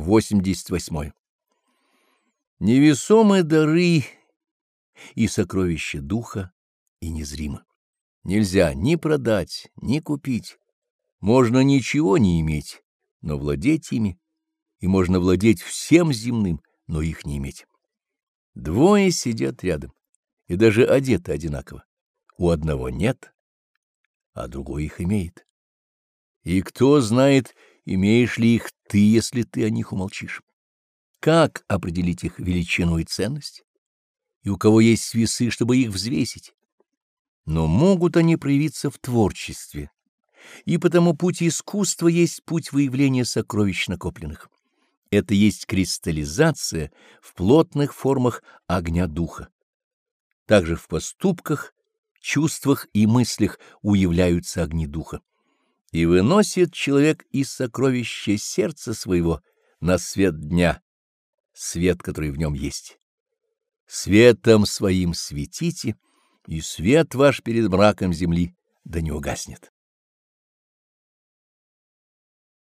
88. Невесомы дары и сокровища духа, и незримы. Нельзя ни продать, ни купить. Можно ничего не иметь, но владеть ими, и можно владеть всем земным, но их не иметь. Двое сидят рядом, и даже одеты одинаково. У одного нет, а другой их имеет. И кто знает, имеешь ли их ты, если ты о них умолчишь? Как определить их величину и ценность? И у кого есть весы, чтобы их взвесить? Но могут они проявиться в творчестве, и потому путь искусства есть путь выявления сокровищ накопленных. Это есть кристаллизация в плотных формах огня духа. Также в поступках, чувствах и мыслях уявляются огни духа и выносит человек из сокровища сердца своего на свет дня, свет, который в нем есть. Светом своим светите, и свет ваш перед мраком земли да не угаснет.